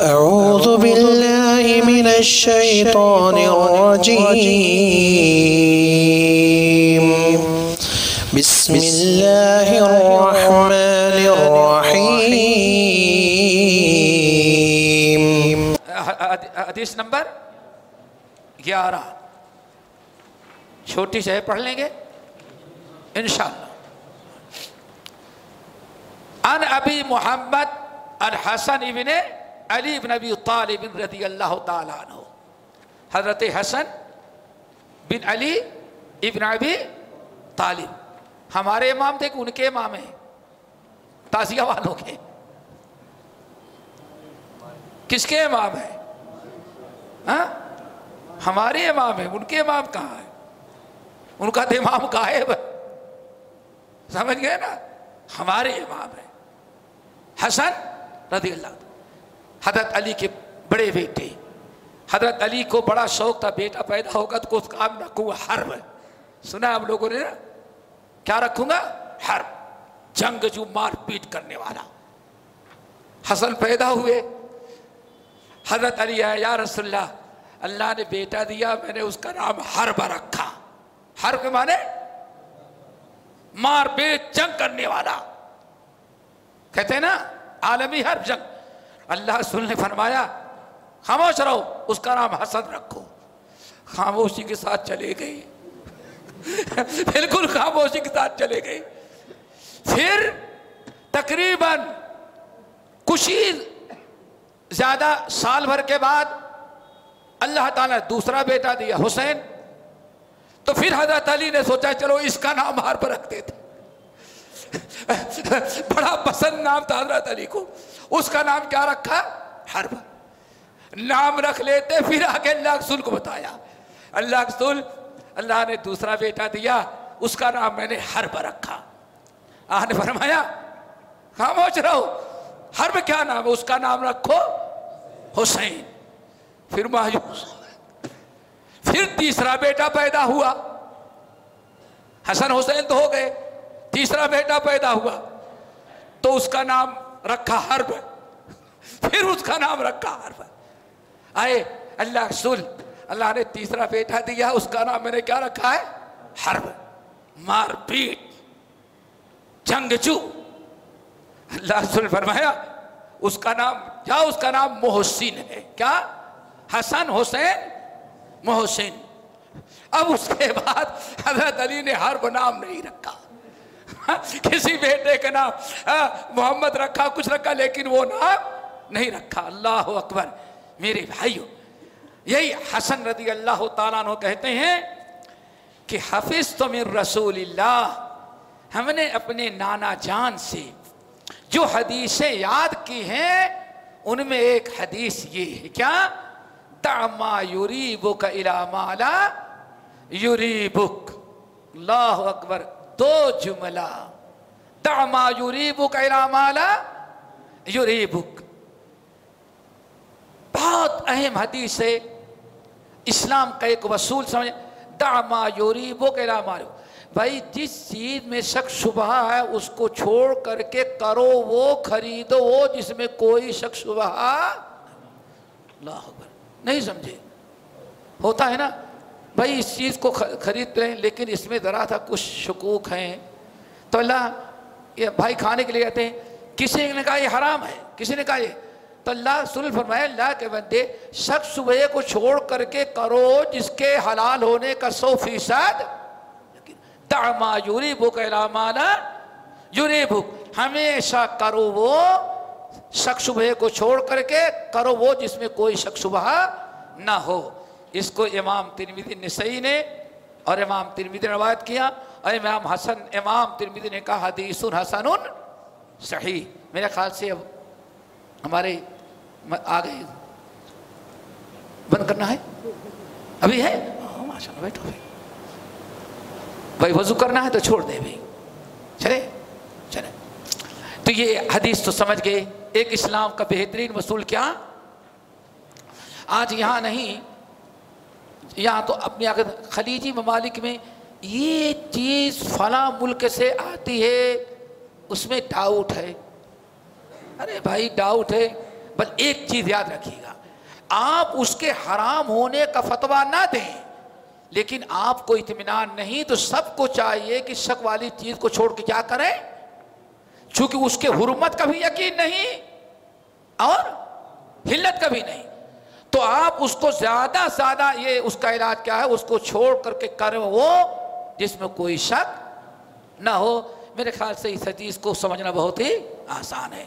أعوذ بالله من الشيطان الرجيم. بسم الله الرحمن الرحيم. حدیث نمبر گیارہ. چھوٹی سے پڑھ لیں گے؟ انشاءاللہ. ان ابی محمد الحسن ابن علی بن ابی طالب رضی اللہ تعالیٰ عنہ، حضرت حسن بن علی ابن ابی طالب۔ ہمارے امام تھے کہ ان کے امام ہیں، تازیہ والوں کے۔ کس کے امام ہیں؟ ہاں؟ ہمارے امام ہیں، ان کے امام کہاں ہیں؟ ان کا تو امام غائب ہے۔ سمجھ گئے نا؟ ہمارے امام ہیں۔ حسن رضی اللہ حضرت علی کے بڑے بیٹے۔ حضرت علی کو بڑا شوق تھا، بیٹا پیدا ہوگا تو اس کام رکھوں گا حرب۔ سنا آپ لوگوں نے نا؟ کیا رکھوں گا؟ حرب۔ جنگ جو مار پیٹ کرنے والا۔ حسن پیدا ہوئے۔ حضرت علی ہے یا رسول اللہ اللہ نے بیٹا دیا، میں نے اس کا نام حرب رکھا۔ حرب مانے مار پیٹ جنگ کرنے والا۔ کہتے ہیں نا، عالمی حرب جنگ۔ اللہ رسول نے فرمایا، خاموش رہو، اس کا نام حسن رکھو۔ خاموشی کے ساتھ چلے گئی۔ بالکل خاموشی کے ساتھ چلے گئی۔ پھر تقریباً کچھ ہی زیادہ سال بھر کے بعد اللہ تعالیٰ نے دوسرا بیٹا دیا، حسین۔ تو پھر حضرت علی نے سوچا، چلو اس کا نام ہار پر رکھ دیتے۔ بڑا پسند نام تھا حضرت علی کو۔ اس کا نام کیا رکھا؟ حرب۔ نام رکھ لیتے، پھر آگے اللہ رسول کو بتایا۔ اللہ رسول، اللہ نے دوسرا بیٹا دیا، اس کا نام میں نے حرب رکھا۔ آہ، نے فرمایا، خاموش رہو۔ حرب کیا نام ہے؟ اس کا نام رکھو، حسین۔ پھر مایوس پھر تیسرا بیٹا پیدا ہوا۔ حسن، حسین تو ہو گئے۔ تیسرا بیٹا پیدا ہوا تو اس کا نام رکھا حرب پھر اس کا نام رکھا حرب آئے، اللہ رسول، اللہ نے تیسرا بیٹا دیا، اس کا نام میں نے کیا رکھا ہے؟ حرب۔ مار پیٹ۔ جنگجو اللہ رسول فرمایا، اس کا نام کیا اس کا نام محسن ہے۔ کیا؟ حسن حسین؟ محسن۔ اب اس کے بعد حضرت علی نے حرب نام نہیں رکھا۔ کسی بیٹے کا نام محمد رکھا، کچھ رکھا، لیکن وہ نام نہیں رکھا۔ اللہ اکبر، میرے بھائیو، یہی حسن رضی اللہ تعالیٰ عنہ کہتے ہیں کہ حفظ تو من رسول اللہ۔ ہم نے اپنے نانا جان سے جو حدیثیں یاد کی ہیں، ان میں ایک حدیث یہ ہے، کیا؟ دعما یریبک الى مالا یریبک۔ اللہ اکبر دو جملہ۔ دعما یریبک الى مالا یریبک۔ بہت اہم حدیث ہے۔ اسلام کا ایک وصول سمجھ دعما یریبک الى مالا بھائی جس چیز میں شک شبہ ہے، اس کو چھوڑ کر کے کرو، وہ خریدو وہ جس میں کوئی شک شبہ۔ اللہ اکبر۔ نہیں سمجھے۔ ہوتا ہے نا؟ بھائی اس چیز کو خرید رہے ہیں لیکن اس میں ذرا تھا کچھ شکوک ہیں۔ تو اللہ یہ بھائی کھانے کے لیے کہتے ہیں، کسی نے کہا یہ حرام ہے؟ کسی نے کہا یہ؟ تو اللہ سن فرمایا اللہ کے بندے شک شبہ کو چھوڑ کر کے کرو جس کے حلال ہونے کا سو فیصد دعما یریبک الامانا یریبک۔ ہمیشہ کرو وہ شک شبہ کو چھوڑ کر کے، کرو وہ جس میں کوئی شک شبہ نہ ہو۔ اس کو امام ترمیدی نسائی نے اور امام ترمیدی نے روایت کیا۔ اور امام حسن، امام ترمیدی نے کہا حدیث حسن صحیح۔ میرے خیال سے اب ہمارے آگے بند کرنا ہے۔ ابھی ہے؟ ماشاء اللہ بیٹھو بھائی۔ بھائی، وضو کرنا ہے تو چھوڑ دے بھائی۔ چلے چلے۔ تو یہ حدیث تو سمجھ گئے۔ ایک اسلام کا بہترین وصول کیا؟ آج یہاں نہیں یہاں تو اپنی آگے خلیجی ممالک میں یہ چیز فلاں ملک سے آتی ہے، اس میں ڈاؤٹ ہے۔ ارے بھائی، ڈاؤٹ ہے۔ بس ایک چیز یاد رکھیے گا، آپ اس کے حرام ہونے کا فتویٰ نہ دیں، لیکن آپ کو اطمینان نہیں تو سب کو چاہیے کہ شک والی چیز کو چھوڑ کے کیا کریں۔ چونکہ اس کے حرمت کا بھی یقین نہیں اور ہلت کا بھی نہیں۔ تو آپ اس کو زیادہ زیادہ یہ اس کا علاج کیا ہے؟ اس کو چھوڑ کر کے کریں وہ جس میں کوئی شک نہ ہو۔ میرے خیال سے اس حدیث کو سمجھنا بہت ہی آسان ہے۔